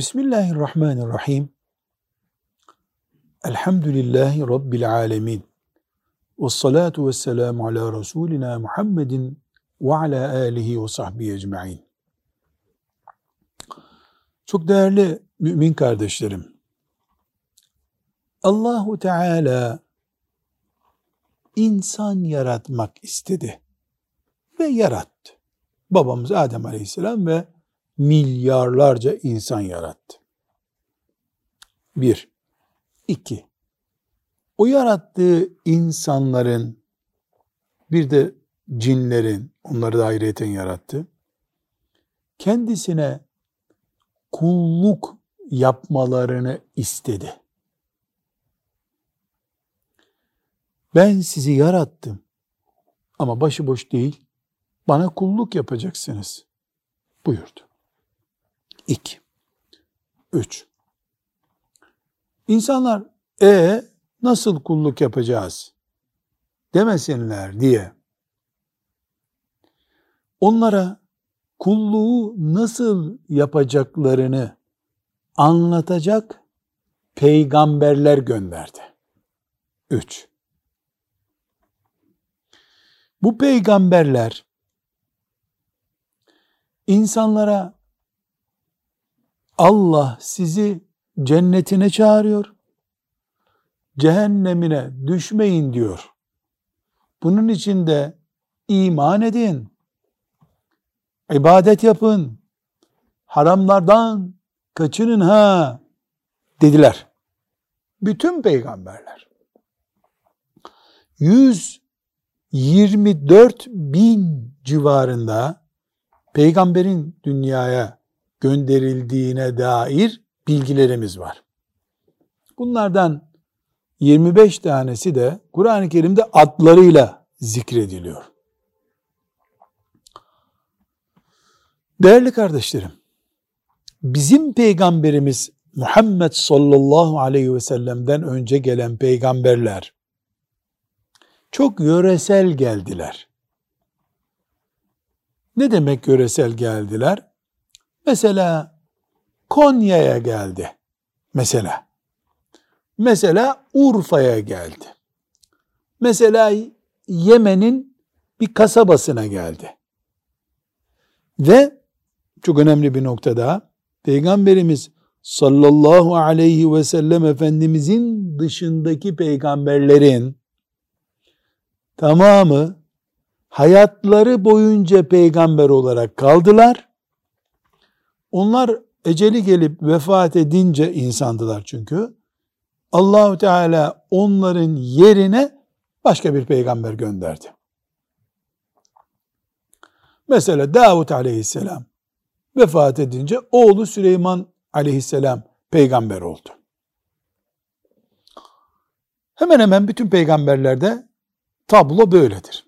Bismillahirrahmanirrahim. Elhamdülillahi Rabbil alemin. Ve salatu ve selamu ala Resulina Muhammedin ve ala alihi ve sahbihi ecma'in. Çok değerli mümin kardeşlerim, Allahu Teala insan yaratmak istedi ve yarattı. Babamız Adem Aleyhisselam ve milyarlarca insan yarattı. Bir. iki. O yarattığı insanların bir de cinlerin, onları da ayrıyeten yarattı. Kendisine kulluk yapmalarını istedi. Ben sizi yarattım ama başıboş değil, bana kulluk yapacaksınız buyurdu. 2. 3. İnsanlar e nasıl kulluk yapacağız demesinler diye onlara kulluğu nasıl yapacaklarını anlatacak peygamberler gönderdi. 3. Bu peygamberler insanlara Allah sizi cennetine çağırıyor. Cehennemine düşmeyin diyor. Bunun için de iman edin. ibadet yapın. Haramlardan kaçının ha dediler. Bütün peygamberler. 124 bin civarında peygamberin dünyaya gönderildiğine dair bilgilerimiz var. Bunlardan 25 tanesi de Kur'an-ı Kerim'de adlarıyla zikrediliyor. Değerli kardeşlerim, bizim peygamberimiz Muhammed sallallahu aleyhi ve sellem'den önce gelen peygamberler çok yöresel geldiler. Ne demek yöresel geldiler? Mesela Konya'ya geldi. Mesela. Mesela Urfa'ya geldi. Mesela Yemen'in bir kasabasına geldi. Ve çok önemli bir noktada Peygamberimiz sallallahu aleyhi ve sellem Efendimizin dışındaki peygamberlerin tamamı hayatları boyunca peygamber olarak kaldılar onlar eceli gelip vefat edince insandılar çünkü. Allahu Teala onların yerine başka bir peygamber gönderdi. Mesela Davut aleyhisselam vefat edince oğlu Süleyman aleyhisselam peygamber oldu. Hemen hemen bütün peygamberlerde tablo böyledir.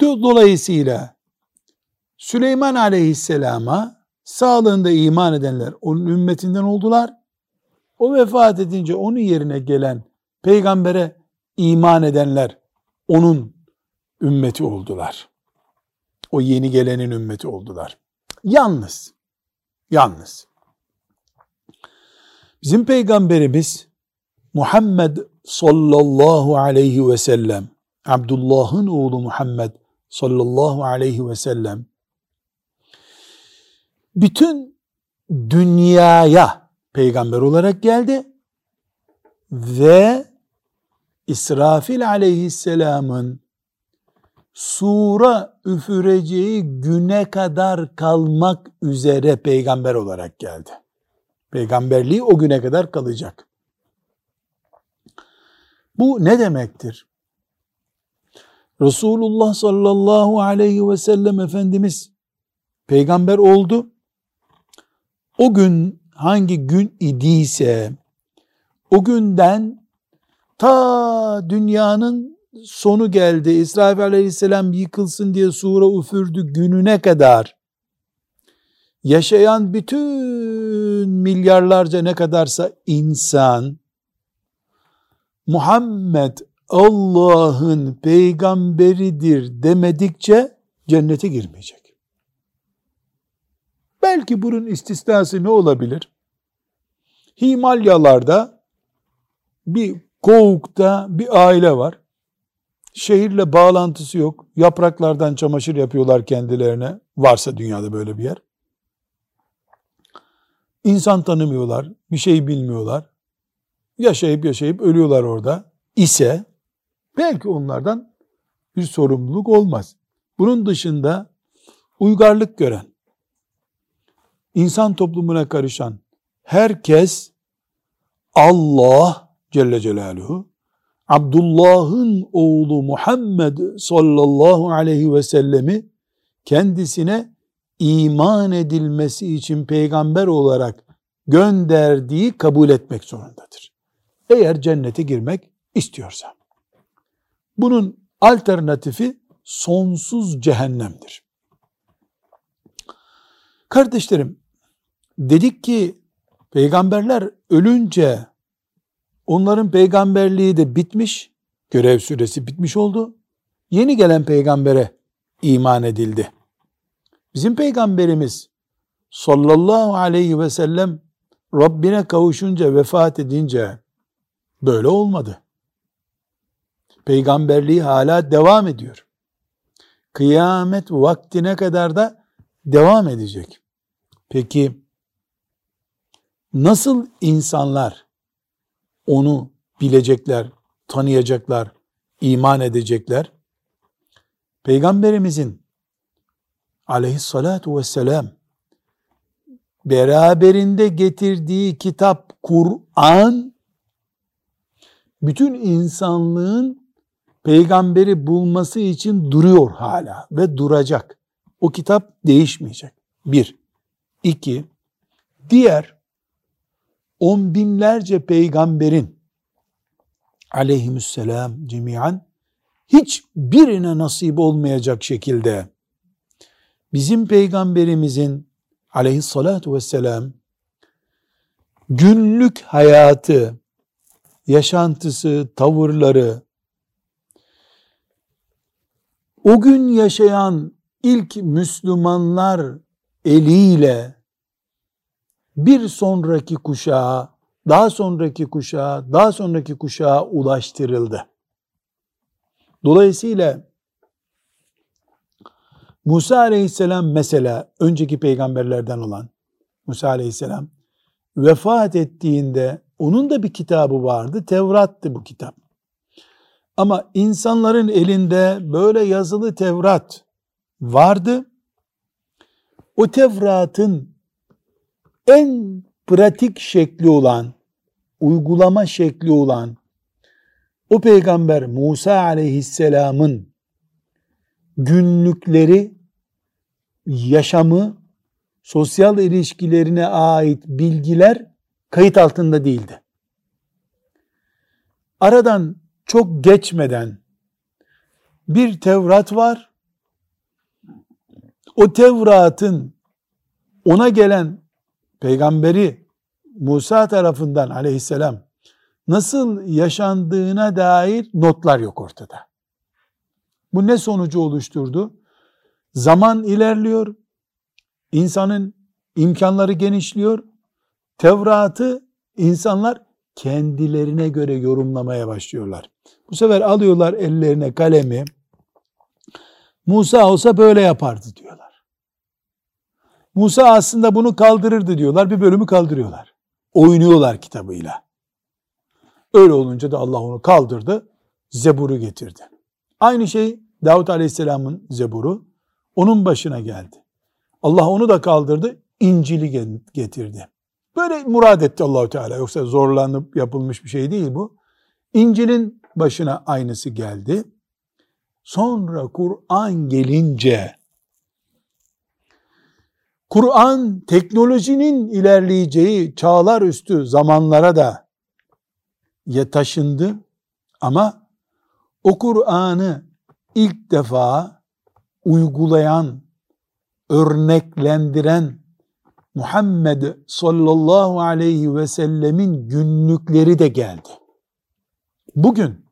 Dolayısıyla Süleyman aleyhisselama sağlığında iman edenler onun ümmetinden oldular. O vefat edince onun yerine gelen peygambere iman edenler onun ümmeti oldular. O yeni gelenin ümmeti oldular. Yalnız, yalnız bizim peygamberimiz Muhammed sallallahu aleyhi ve sellem Abdullah'ın oğlu Muhammed sallallahu aleyhi ve sellem bütün dünyaya peygamber olarak geldi ve İsrafil aleyhisselamın sura üfüreceği güne kadar kalmak üzere peygamber olarak geldi. Peygamberliği o güne kadar kalacak. Bu ne demektir? Resulullah sallallahu aleyhi ve sellem Efendimiz peygamber oldu o gün hangi gün idiyse o günden ta dünyanın sonu geldi. İsrail aleyhisselam yıkılsın diye sura üfürdü gününe kadar yaşayan bütün milyarlarca ne kadarsa insan Muhammed Allah'ın peygamberidir demedikçe cennete girmeyecek. Belki bunun istisnası ne olabilir? Himalyalarda bir kovukta bir aile var. Şehirle bağlantısı yok. Yapraklardan çamaşır yapıyorlar kendilerine. Varsa dünyada böyle bir yer. İnsan tanımıyorlar. Bir şey bilmiyorlar. Yaşayıp yaşayıp ölüyorlar orada. ise belki onlardan bir sorumluluk olmaz. Bunun dışında uygarlık gören, insan toplumuna karışan herkes Allah Celle Celaluhu Abdullah'ın oğlu Muhammed sallallahu aleyhi ve sellemi kendisine iman edilmesi için peygamber olarak gönderdiği kabul etmek zorundadır. Eğer cennete girmek istiyorsa. Bunun alternatifi sonsuz cehennemdir. Kardeşlerim, dedik ki peygamberler ölünce onların peygamberliği de bitmiş, görev süresi bitmiş oldu. Yeni gelen peygambere iman edildi. Bizim peygamberimiz sallallahu aleyhi ve sellem Rabbine kavuşunca, vefat edince böyle olmadı. Peygamberliği hala devam ediyor. Kıyamet vaktine kadar da devam edecek. Peki nasıl insanlar onu bilecekler, tanıyacaklar, iman edecekler? Peygamberimizin aleyhissalatu vesselam beraberinde getirdiği kitap Kur'an bütün insanlığın peygamberi bulması için duruyor hala ve duracak. O kitap değişmeyecek. Bir. İki. Diğer on binlerce peygamberin aleyhisselam cemiyen hiç birine nasip olmayacak şekilde bizim peygamberimizin aleyhissalatu vesselam günlük hayatı, yaşantısı, tavırları, o gün yaşayan ilk Müslümanlar eliyle bir sonraki kuşağa, daha sonraki kuşağa, daha sonraki kuşağa ulaştırıldı. Dolayısıyla Musa aleyhisselam mesela önceki peygamberlerden olan Musa aleyhisselam vefat ettiğinde onun da bir kitabı vardı. Tevrat'tı bu kitap. Ama insanların elinde böyle yazılı Tevrat vardı. O Tevrat'ın en pratik şekli olan, uygulama şekli olan o peygamber Musa aleyhisselamın günlükleri, yaşamı, sosyal ilişkilerine ait bilgiler kayıt altında değildi. Aradan çok geçmeden bir Tevrat var. O Tevrat'ın ona gelen peygamberi Musa tarafından aleyhisselam nasıl yaşandığına dair notlar yok ortada. Bu ne sonucu oluşturdu? Zaman ilerliyor, insanın imkanları genişliyor, Tevrat'ı insanlar kendilerine göre yorumlamaya başlıyorlar. Bu sefer alıyorlar ellerine kalemi, Musa olsa böyle yapardı diyorlar. Musa aslında bunu kaldırırdı diyorlar, bir bölümü kaldırıyorlar. Oynuyorlar kitabıyla. Öyle olunca da Allah onu kaldırdı, Zebur'u getirdi. Aynı şey Davut Aleyhisselam'ın Zebur'u, onun başına geldi. Allah onu da kaldırdı, İncil'i getirdi. Böyle murad etti Allahu Teala. Yoksa zorlanıp yapılmış bir şey değil bu. İncil'in başına aynısı geldi. Sonra Kur'an gelince Kur'an teknolojinin ilerleyeceği çağlar üstü zamanlara da ya taşındı ama o Kur'an'ı ilk defa uygulayan, örneklendiren Muhammed sallallahu aleyhi ve sellemin günlükleri de geldi. Bugün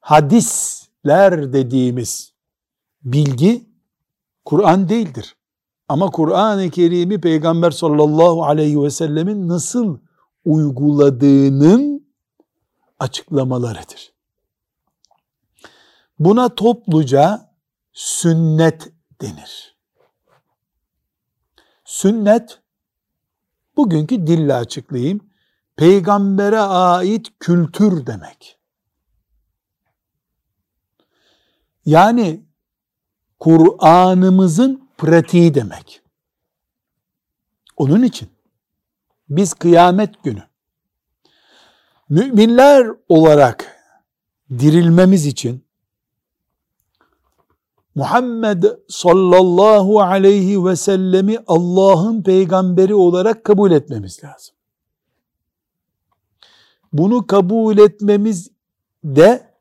hadisler dediğimiz bilgi Kur'an değildir. Ama Kur'an-ı Kerim'i Peygamber sallallahu aleyhi ve sellemin nasıl uyguladığının açıklamalarıdır. Buna topluca sünnet denir. Sünnet, bugünkü dille açıklayayım, peygambere ait kültür demek. Yani Kur'an'ımızın pratiği demek. Onun için biz kıyamet günü müminler olarak dirilmemiz için Muhammed sallallahu aleyhi ve sellemi Allah'ın peygamberi olarak kabul etmemiz lazım. Bunu kabul etmemiz de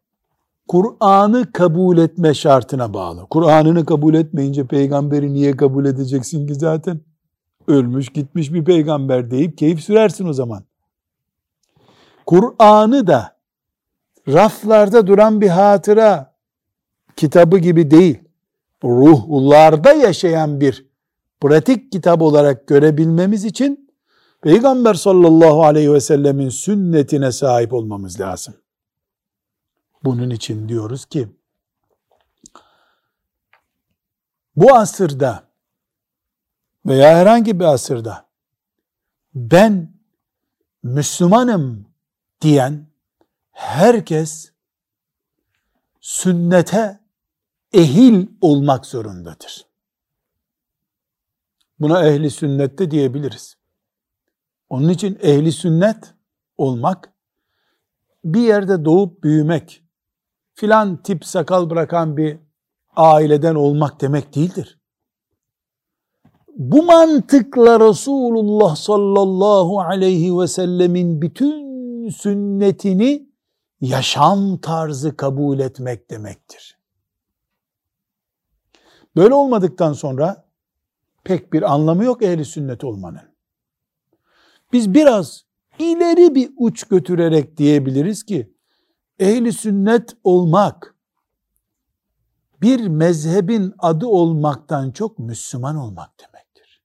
Kur'an'ı kabul etme şartına bağlı. Kur'an'ını kabul etmeyince peygamberi niye kabul edeceksin ki zaten? Ölmüş gitmiş bir peygamber deyip keyif sürersin o zaman. Kur'an'ı da raflarda duran bir hatıra kitabı gibi değil, ruhlarda yaşayan bir pratik kitap olarak görebilmemiz için Peygamber sallallahu aleyhi ve sellemin sünnetine sahip olmamız lazım. Bunun için diyoruz ki bu asırda veya herhangi bir asırda ben Müslümanım diyen herkes sünnete ehil olmak zorundadır. Buna ehli sünnette diyebiliriz. Onun için ehli sünnet olmak bir yerde doğup büyümek, filan tip sakal bırakan bir aileden olmak demek değildir. Bu mantıkla Resulullah sallallahu aleyhi ve sellemin bütün sünnetini yaşam tarzı kabul etmek demektir. Böyle olmadıktan sonra pek bir anlamı yok ehli sünnet olmanın. Biz biraz ileri bir uç götürerek diyebiliriz ki ehli sünnet olmak bir mezhebin adı olmaktan çok Müslüman olmak demektir.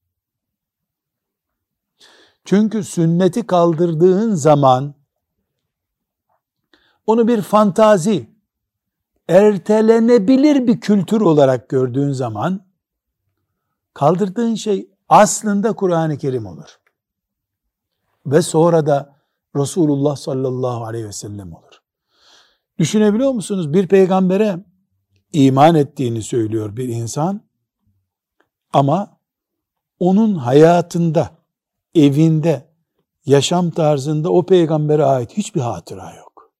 Çünkü sünneti kaldırdığın zaman onu bir fantazi, ertelenebilir bir kültür olarak gördüğün zaman kaldırdığın şey aslında Kur'an-ı Kerim olur. Ve sonra da Resulullah sallallahu aleyhi ve sellem olur. Düşünebiliyor musunuz? Bir peygambere iman ettiğini söylüyor bir insan ama onun hayatında, evinde, yaşam tarzında o peygambere ait hiçbir hatıra yok.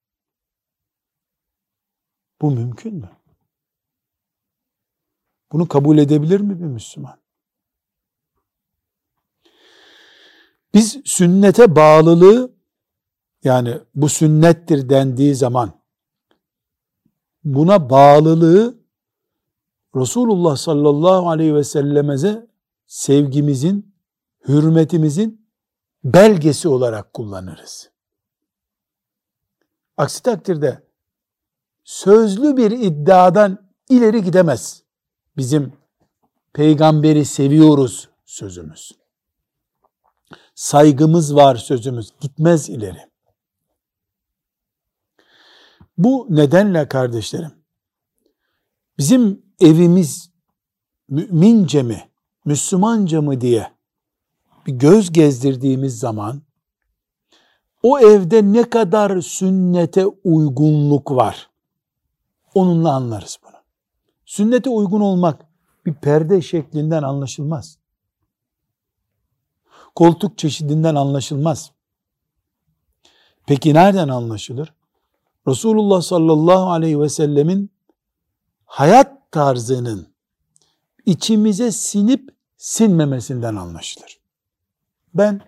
Bu mümkün mü? Bunu kabul edebilir mi bir Müslüman? Biz sünnete bağlılığı yani bu sünnettir dendiği zaman buna bağlılığı Resulullah sallallahu aleyhi ve sellemize sevgimizin, hürmetimizin belgesi olarak kullanırız. Aksi takdirde sözlü bir iddiadan ileri gidemez. Bizim peygamberi seviyoruz sözümüz. Saygımız var sözümüz gitmez ileri. Bu nedenle kardeşlerim, bizim evimiz mümince mi, Müslümanca mı diye bir göz gezdirdiğimiz zaman, o evde ne kadar sünnete uygunluk var, onunla anlarız bunu. Sünnete uygun olmak bir perde şeklinden anlaşılmaz. Koltuk çeşidinden anlaşılmaz. Peki nereden anlaşılır? Resulullah sallallahu aleyhi ve sellemin hayat tarzının içimize sinip sinmemesinden anlaşılır. Ben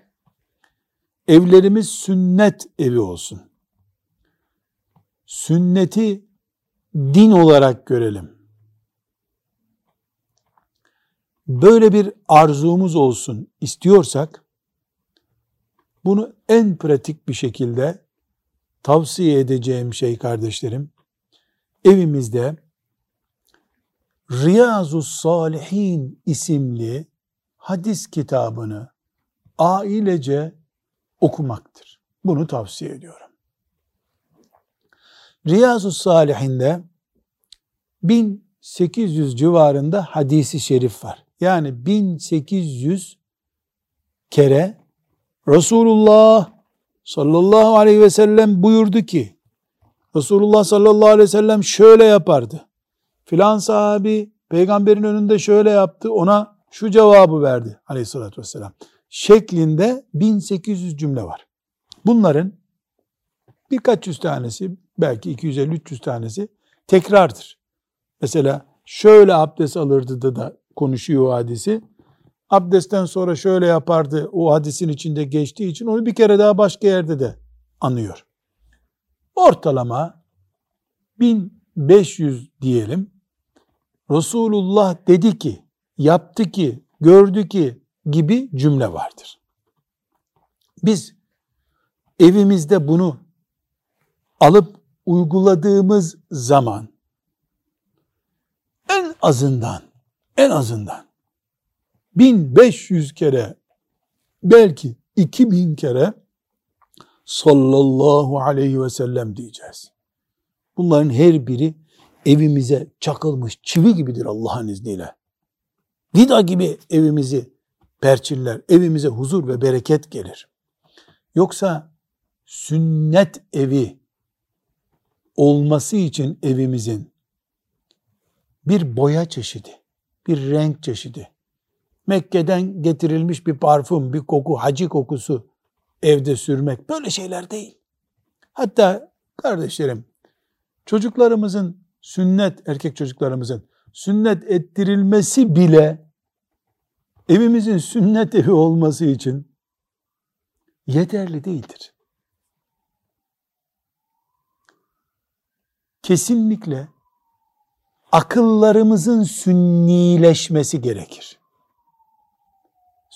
evlerimiz sünnet evi olsun. Sünneti din olarak görelim. Böyle bir arzumuz olsun istiyorsak bunu en pratik bir şekilde tavsiye edeceğim şey kardeşlerim, evimizde Riyazu Salihin isimli hadis kitabını ailece okumaktır. Bunu tavsiye ediyorum. Riyazu Salihinde 1800 civarında hadisi şerif var. Yani 1800 kere Resulullah sallallahu aleyhi ve sellem buyurdu ki Resulullah sallallahu aleyhi ve sellem şöyle yapardı. Filan sahabi peygamberin önünde şöyle yaptı ona şu cevabı verdi aleyhissalatü vesselam. Şeklinde 1800 cümle var. Bunların birkaç yüz tanesi belki 250-300 tanesi tekrardır. Mesela şöyle abdest alırdı da, da konuşuyor hadisi. Abdestten sonra şöyle yapardı o hadisin içinde geçtiği için onu bir kere daha başka yerde de anıyor. Ortalama 1500 diyelim. Resulullah dedi ki, yaptı ki, gördü ki gibi cümle vardır. Biz evimizde bunu alıp uyguladığımız zaman en azından en azından 1500 kere belki 2000 kere sallallahu aleyhi ve sellem diyeceğiz. Bunların her biri evimize çakılmış çivi gibidir Allah'ın izniyle. Vida gibi evimizi perçinler, evimize huzur ve bereket gelir. Yoksa sünnet evi olması için evimizin bir boya çeşidi, bir renk çeşidi, Mekke'den getirilmiş bir parfüm, bir koku, hacı kokusu evde sürmek böyle şeyler değil. Hatta kardeşlerim çocuklarımızın sünnet, erkek çocuklarımızın sünnet ettirilmesi bile evimizin sünnet evi olması için yeterli değildir. Kesinlikle akıllarımızın sünnileşmesi gerekir.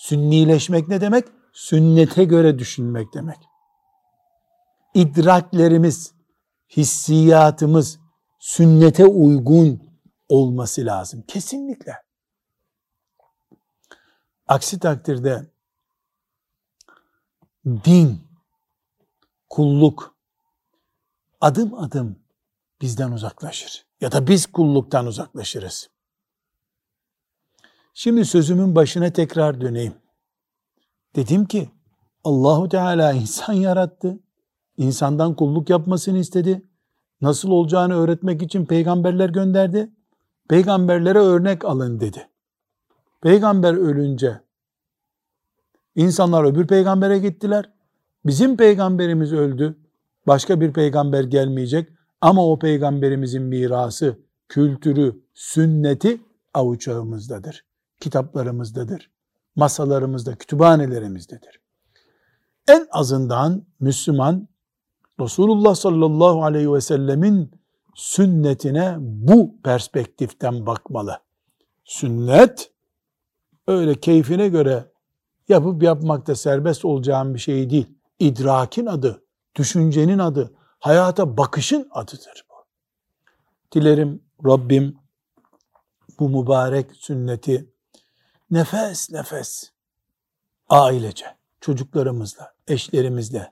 Sünnileşmek ne demek? Sünnete göre düşünmek demek. İdraklerimiz, hissiyatımız sünnete uygun olması lazım. Kesinlikle. Aksi takdirde din, kulluk adım adım bizden uzaklaşır. Ya da biz kulluktan uzaklaşırız. Şimdi sözümün başına tekrar döneyim. Dedim ki Allahu Teala insan yarattı. İnsandan kulluk yapmasını istedi. Nasıl olacağını öğretmek için peygamberler gönderdi. Peygamberlere örnek alın dedi. Peygamber ölünce insanlar öbür peygambere gittiler. Bizim peygamberimiz öldü. Başka bir peygamber gelmeyecek. Ama o peygamberimizin mirası, kültürü, sünneti avuçağımızdadır kitaplarımızdadır. Masalarımızda, kütüphanelerimizdedir. En azından Müslüman Resulullah sallallahu aleyhi ve sellemin sünnetine bu perspektiften bakmalı. Sünnet öyle keyfine göre yapıp yapmakta serbest olacağın bir şey değil. İdrakin adı, düşüncenin adı, hayata bakışın adıdır bu. Dilerim Rabbim bu mübarek sünneti nefes nefes ailece, çocuklarımızla, eşlerimizle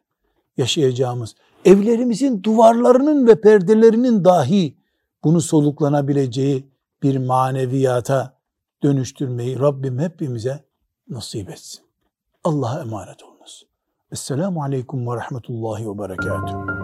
yaşayacağımız, evlerimizin duvarlarının ve perdelerinin dahi bunu soluklanabileceği bir maneviyata dönüştürmeyi Rabbim hepimize nasip etsin. Allah'a emanet olunuz. Esselamu Aleyküm ve Rahmetullahi ve Berekatuhu.